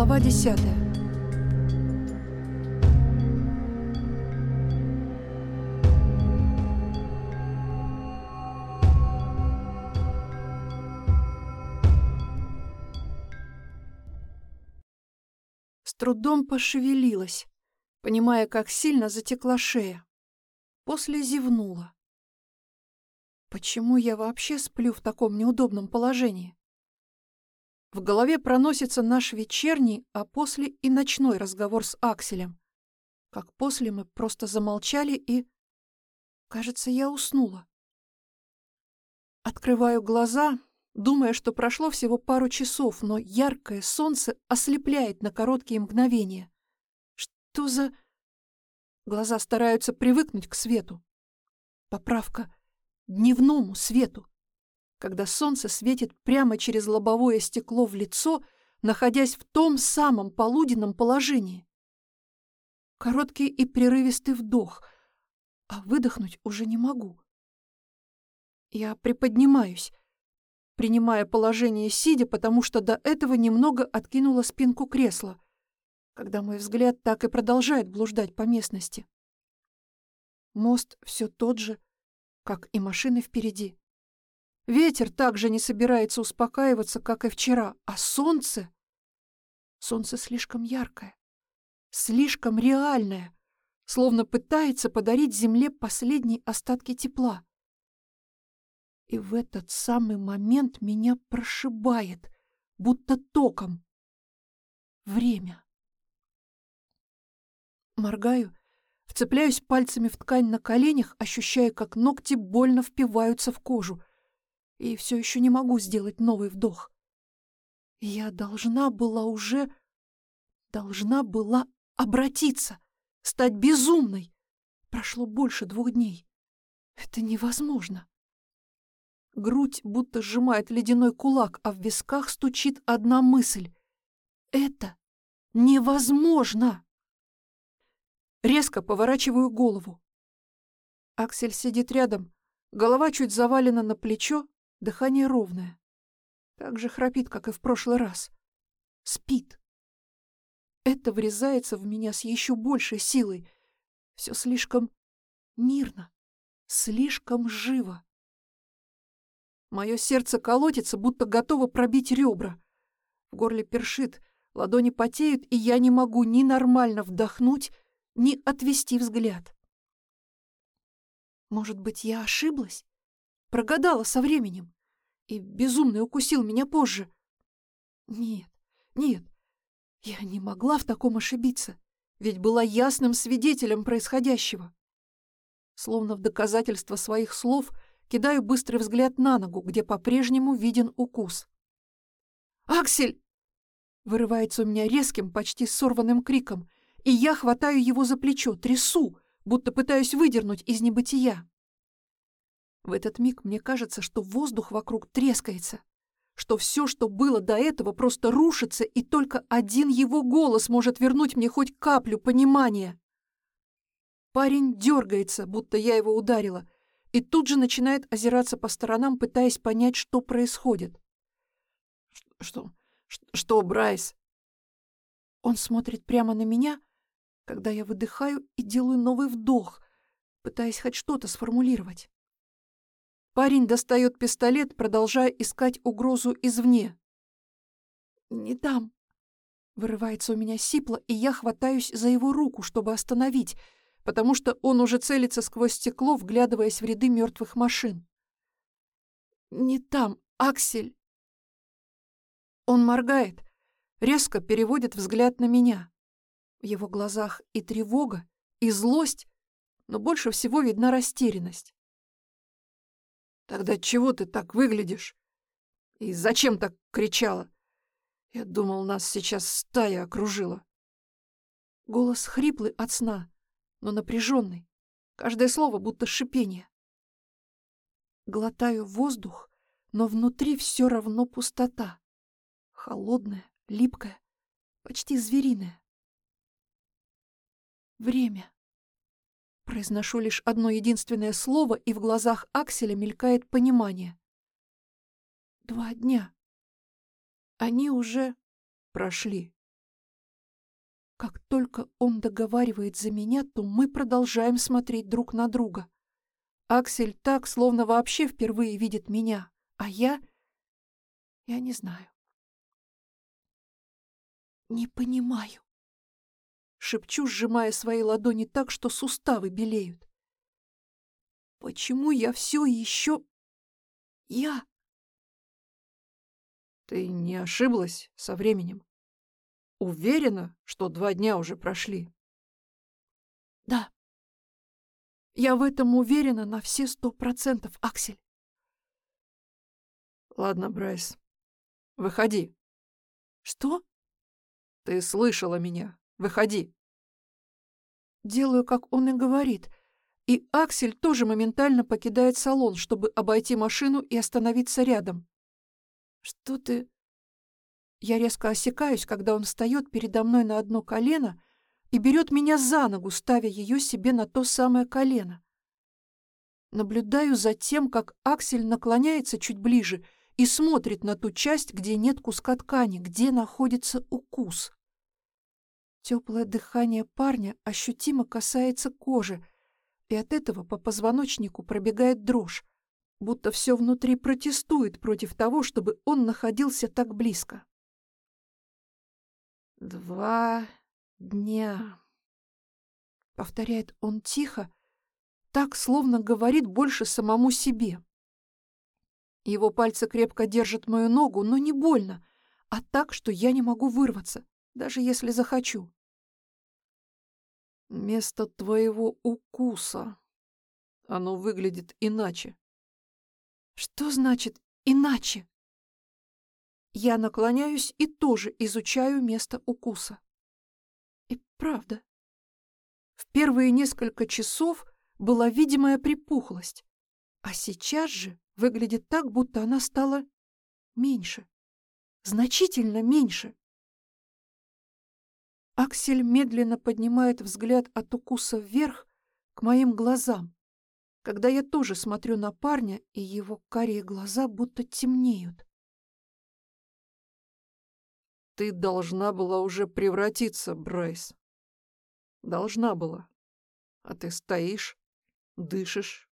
Глава десятая. С трудом пошевелилась, понимая, как сильно затекла шея. После зевнула. Почему я вообще сплю в таком неудобном положении? В голове проносится наш вечерний, а после и ночной разговор с Акселем. Как после мы просто замолчали и... Кажется, я уснула. Открываю глаза, думая, что прошло всего пару часов, но яркое солнце ослепляет на короткие мгновения. Что за... Глаза стараются привыкнуть к свету. Поправка — дневному свету когда солнце светит прямо через лобовое стекло в лицо, находясь в том самом полуденном положении. Короткий и прерывистый вдох, а выдохнуть уже не могу. Я приподнимаюсь, принимая положение сидя, потому что до этого немного откинула спинку кресла, когда мой взгляд так и продолжает блуждать по местности. Мост все тот же, как и машины впереди. Ветер также не собирается успокаиваться, как и вчера, а солнце... Солнце слишком яркое, слишком реальное, словно пытается подарить Земле последние остатки тепла. И в этот самый момент меня прошибает, будто током. Время. Моргаю, вцепляюсь пальцами в ткань на коленях, ощущая, как ногти больно впиваются в кожу — и все еще не могу сделать новый вдох. Я должна была уже... Должна была обратиться, стать безумной. Прошло больше двух дней. Это невозможно. Грудь будто сжимает ледяной кулак, а в висках стучит одна мысль. Это невозможно! Резко поворачиваю голову. Аксель сидит рядом, голова чуть завалена на плечо, Дыхание ровное. Так же храпит, как и в прошлый раз. Спит. Это врезается в меня с еще большей силой. Все слишком мирно, слишком живо. Мое сердце колотится, будто готово пробить ребра. В горле першит, ладони потеют, и я не могу ни нормально вдохнуть, ни отвести взгляд. Может быть, я ошиблась? Прогадала со временем. И безумный укусил меня позже. Нет, нет, я не могла в таком ошибиться, ведь была ясным свидетелем происходящего. Словно в доказательство своих слов кидаю быстрый взгляд на ногу, где по-прежнему виден укус. «Аксель!» Вырывается у меня резким, почти сорванным криком, и я хватаю его за плечо, трясу, будто пытаюсь выдернуть из небытия. В этот миг мне кажется, что воздух вокруг трескается, что все, что было до этого, просто рушится, и только один его голос может вернуть мне хоть каплю понимания. Парень дергается, будто я его ударила, и тут же начинает озираться по сторонам, пытаясь понять, что происходит. «Что? Что, Брайс?» Он смотрит прямо на меня, когда я выдыхаю и делаю новый вдох, пытаясь хоть что-то сформулировать. Парень достает пистолет, продолжая искать угрозу извне. «Не там!» Вырывается у меня сипло, и я хватаюсь за его руку, чтобы остановить, потому что он уже целится сквозь стекло, вглядываясь в ряды мертвых машин. «Не там, Аксель!» Он моргает, резко переводит взгляд на меня. В его глазах и тревога, и злость, но больше всего видна растерянность. Тогда чего ты так выглядишь? И зачем так кричала? Я думал, нас сейчас стая окружила. Голос хриплый от сна, но напряженный. Каждое слово будто шипение. Глотаю воздух, но внутри все равно пустота. Холодная, липкая, почти звериная. Время. Произношу лишь одно единственное слово, и в глазах Акселя мелькает понимание. Два дня. Они уже прошли. Как только он договаривает за меня, то мы продолжаем смотреть друг на друга. Аксель так, словно вообще впервые видит меня, а я... Я не знаю. Не понимаю. Шепчу, сжимая свои ладони так, что суставы белеют. Почему я все еще... Я... Ты не ошиблась со временем? Уверена, что два дня уже прошли? Да. Я в этом уверена на все сто процентов, Аксель. Ладно, Брайс, выходи. Что? Ты слышала меня. Выходи. Делаю, как он и говорит. И Аксель тоже моментально покидает салон, чтобы обойти машину и остановиться рядом. Что ты... Я резко осекаюсь, когда он встает передо мной на одно колено и берет меня за ногу, ставя ее себе на то самое колено. Наблюдаю за тем, как Аксель наклоняется чуть ближе и смотрит на ту часть, где нет куска ткани, где находится укус. Теплое дыхание парня ощутимо касается кожи, и от этого по позвоночнику пробегает дрожь, будто все внутри протестует против того, чтобы он находился так близко. «Два дня», — повторяет он тихо, так, словно говорит больше самому себе. Его пальцы крепко держат мою ногу, но не больно, а так, что я не могу вырваться, даже если захочу. Место твоего укуса. Оно выглядит иначе. Что значит «иначе»? Я наклоняюсь и тоже изучаю место укуса. И правда. В первые несколько часов была видимая припухлость, а сейчас же выглядит так, будто она стала меньше. Значительно меньше. Аксель медленно поднимает взгляд от укуса вверх к моим глазам, когда я тоже смотрю на парня, и его карие глаза будто темнеют. Ты должна была уже превратиться, Брайс. Должна была. А ты стоишь, дышишь,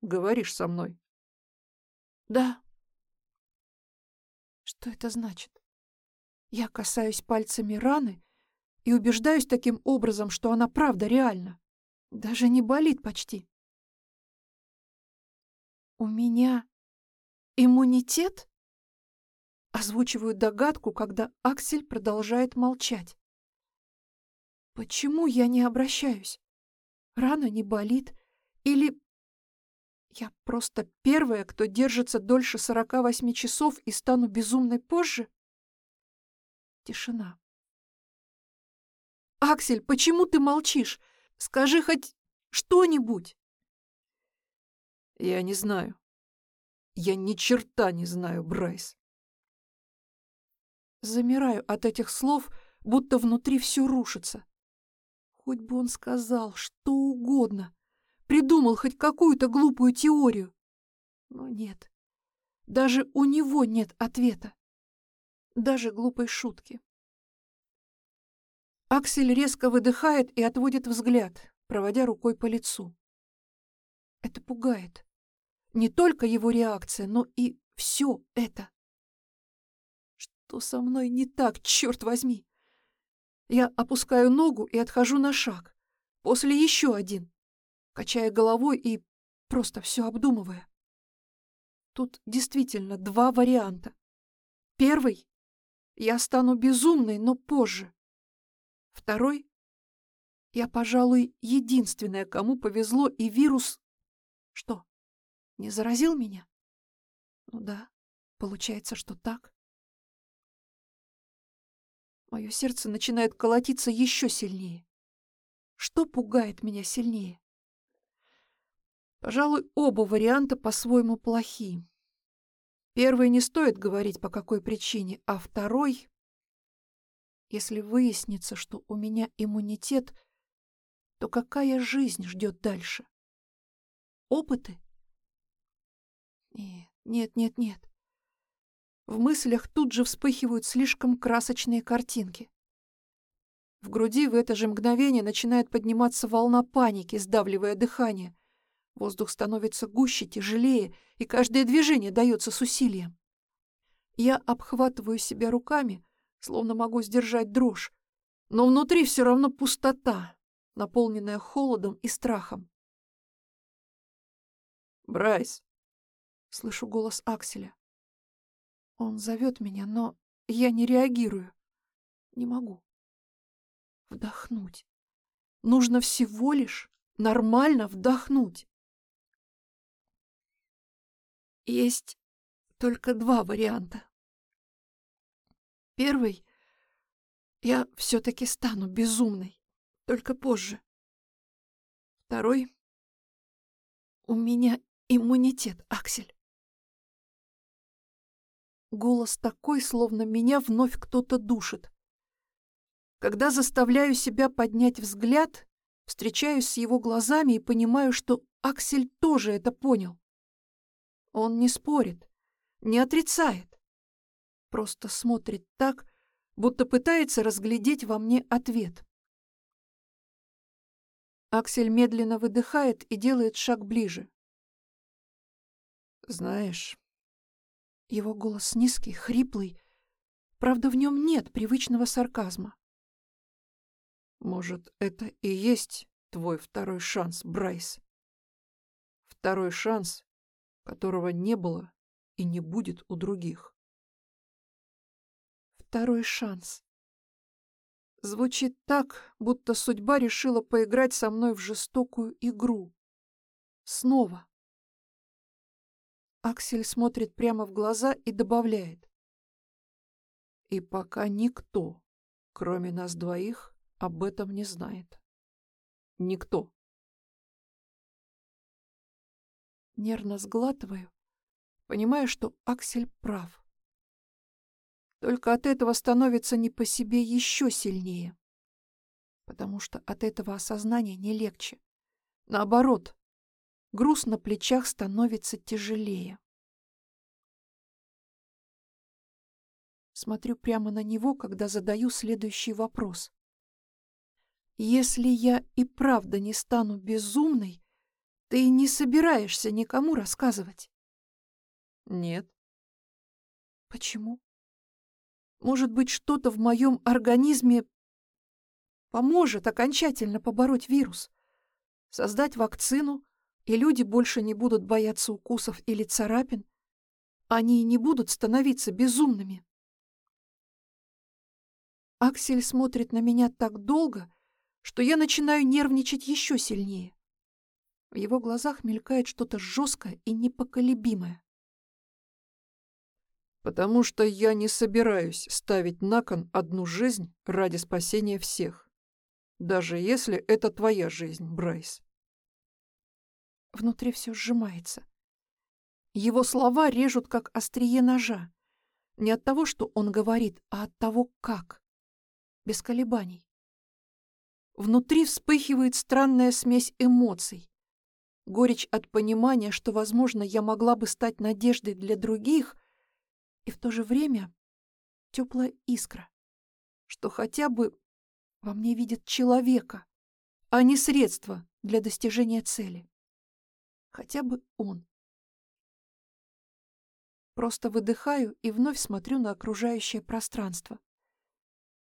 говоришь со мной. Да. Что это значит? Я касаюсь пальцами раны и убеждаюсь таким образом, что она правда реальна. Даже не болит почти. У меня иммунитет? Озвучиваю догадку, когда Аксель продолжает молчать. Почему я не обращаюсь? Рана не болит? Или я просто первая, кто держится дольше сорока восьми часов и стану безумной позже? Тишина. «Аксель, почему ты молчишь? Скажи хоть что-нибудь!» «Я не знаю. Я ни черта не знаю, Брайс. Замираю от этих слов, будто внутри все рушится. Хоть бы он сказал что угодно, придумал хоть какую-то глупую теорию. Но нет, даже у него нет ответа. Даже глупой шутки. Аксель резко выдыхает и отводит взгляд, проводя рукой по лицу. Это пугает. Не только его реакция, но и все это. Что со мной не так, черт возьми? Я опускаю ногу и отхожу на шаг. После еще один. Качая головой и просто все обдумывая. Тут действительно два варианта. Первый — я стану безумной, но позже. Второй — я, пожалуй, единственная, кому повезло, и вирус... Что, не заразил меня? Ну да, получается, что так. Мое сердце начинает колотиться еще сильнее. Что пугает меня сильнее? Пожалуй, оба варианта по-своему плохи. Первый не стоит говорить, по какой причине, а второй... Если выяснится, что у меня иммунитет, то какая жизнь ждет дальше? Опыты? Нет, нет, нет, нет. В мыслях тут же вспыхивают слишком красочные картинки. В груди в это же мгновение начинает подниматься волна паники, сдавливая дыхание. Воздух становится гуще, тяжелее, и каждое движение дается с усилием. Я обхватываю себя руками, словно могу сдержать дрожь, но внутри все равно пустота, наполненная холодом и страхом. «Брайс!» — слышу голос Акселя. Он зовет меня, но я не реагирую. Не могу. Вдохнуть. Нужно всего лишь нормально вдохнуть. Есть только два варианта. Первый — я все-таки стану безумной, только позже. Второй — у меня иммунитет, Аксель. Голос такой, словно меня вновь кто-то душит. Когда заставляю себя поднять взгляд, встречаюсь с его глазами и понимаю, что Аксель тоже это понял. Он не спорит, не отрицает, просто смотрит так, будто пытается разглядеть во мне ответ. Аксель медленно выдыхает и делает шаг ближе. «Знаешь, его голос низкий, хриплый. Правда, в нем нет привычного сарказма. Может, это и есть твой второй шанс, Брайс? Второй шанс, которого не было и не будет у других. Второй шанс. Звучит так, будто судьба решила поиграть со мной в жестокую игру. Снова. Аксель смотрит прямо в глаза и добавляет. И пока никто, кроме нас двоих, об этом не знает. Никто. Нервно сглатываю, понимая, что Аксель прав. Только от этого становится не по себе еще сильнее. Потому что от этого осознания не легче. Наоборот, груз на плечах становится тяжелее. Смотрю прямо на него, когда задаю следующий вопрос. Если я и правда не стану безумной, ты не собираешься никому рассказывать? Нет. Почему? Может быть, что-то в моем организме поможет окончательно побороть вирус, создать вакцину, и люди больше не будут бояться укусов или царапин. Они не будут становиться безумными. Аксель смотрит на меня так долго, что я начинаю нервничать еще сильнее. В его глазах мелькает что-то жесткое и непоколебимое. «Потому что я не собираюсь ставить на кон одну жизнь ради спасения всех, даже если это твоя жизнь, Брайс». Внутри все сжимается. Его слова режут, как острие ножа. Не от того, что он говорит, а от того, как. Без колебаний. Внутри вспыхивает странная смесь эмоций. Горечь от понимания, что, возможно, я могла бы стать надеждой для других, и в то же время теплая искра, что хотя бы во мне видят человека, а не средство для достижения цели. Хотя бы он. Просто выдыхаю и вновь смотрю на окружающее пространство.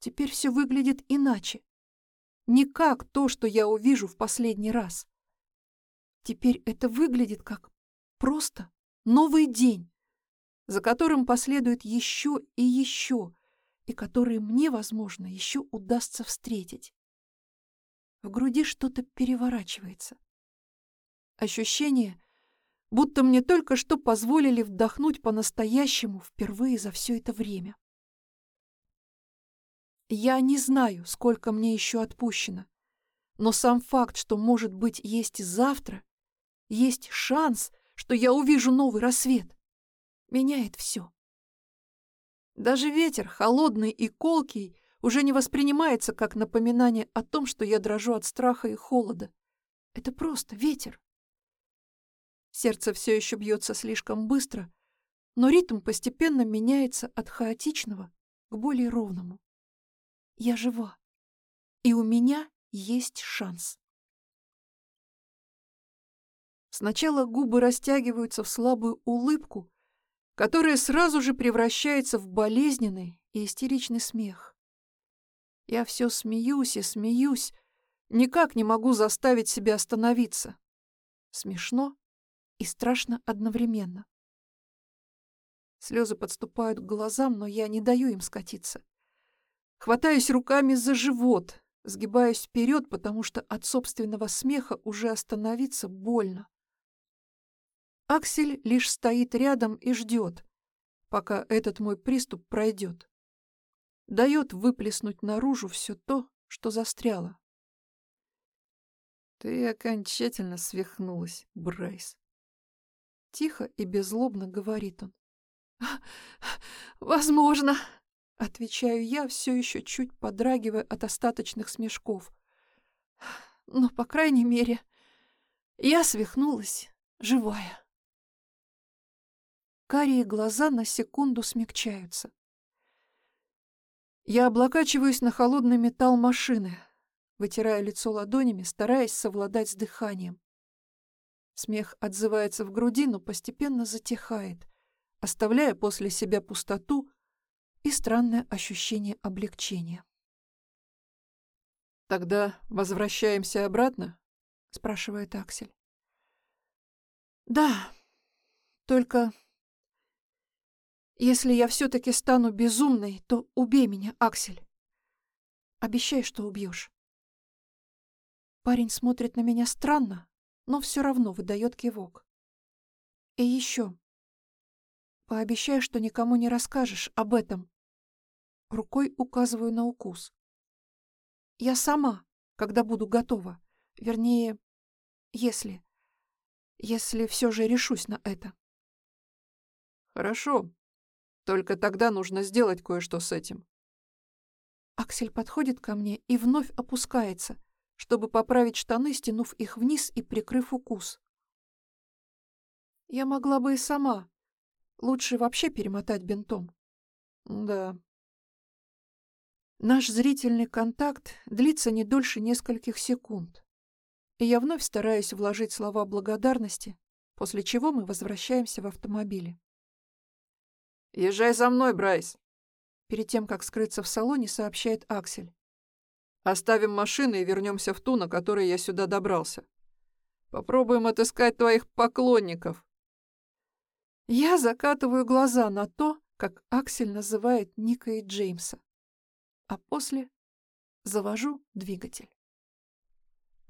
Теперь все выглядит иначе. Не как то, что я увижу в последний раз. Теперь это выглядит как просто новый день, за которым последует еще и еще, и который мне, возможно, еще удастся встретить. В груди что-то переворачивается. Ощущение, будто мне только что позволили вдохнуть по-настоящему впервые за все это время. Я не знаю, сколько мне еще отпущено, но сам факт, что, может быть, есть завтра, есть шанс, что я увижу новый рассвет, меняет все. Даже ветер, холодный и колкий, уже не воспринимается как напоминание о том, что я дрожу от страха и холода. Это просто ветер. Сердце все еще бьется слишком быстро, но ритм постепенно меняется от хаотичного к более ровному. Я жива. И у меня есть шанс. Сначала губы растягиваются в слабую улыбку, которая сразу же превращается в болезненный и истеричный смех. Я все смеюсь и смеюсь, никак не могу заставить себя остановиться. Смешно и страшно одновременно. Слезы подступают к глазам, но я не даю им скатиться. Хватаюсь руками за живот, сгибаюсь вперед, потому что от собственного смеха уже остановиться больно. Аксель лишь стоит рядом и ждет, пока этот мой приступ пройдет. Дает выплеснуть наружу все то, что застряло. Ты окончательно свихнулась, Брайс. Тихо и беззлобно говорит он. «Возможно», — отвечаю я, все еще чуть подрагивая от остаточных смешков. «Но, по крайней мере, я свихнулась, живая». Карие глаза на секунду смягчаются. Я облокачиваюсь на холодный металл машины, вытирая лицо ладонями, стараясь совладать с дыханием. Смех отзывается в груди, но постепенно затихает, оставляя после себя пустоту и странное ощущение облегчения. «Тогда возвращаемся обратно?» — спрашивает Аксель. «Да, только если я все-таки стану безумной, то убей меня, Аксель. Обещай, что убьешь. Парень смотрит на меня странно, но все равно выдает кивок. И еще. Пообещай, что никому не расскажешь об этом. Рукой указываю на укус. Я сама, когда буду готова. Вернее, если... Если все же решусь на это. Хорошо, только тогда нужно сделать кое-что с этим. Аксель подходит ко мне и вновь опускается, чтобы поправить штаны, стянув их вниз и прикрыв укус. Я могла бы и сама. Лучше вообще перемотать бинтом. Да. Наш зрительный контакт длится не дольше нескольких секунд. И я вновь стараюсь вложить слова благодарности, после чего мы возвращаемся в автомобиле. «Езжай за мной, Брайс!» Перед тем, как скрыться в салоне, сообщает Аксель. «Оставим машины и вернемся в ту, на которой я сюда добрался. Попробуем отыскать твоих поклонников». Я закатываю глаза на то, как Аксель называет Ника и Джеймса, а после завожу двигатель.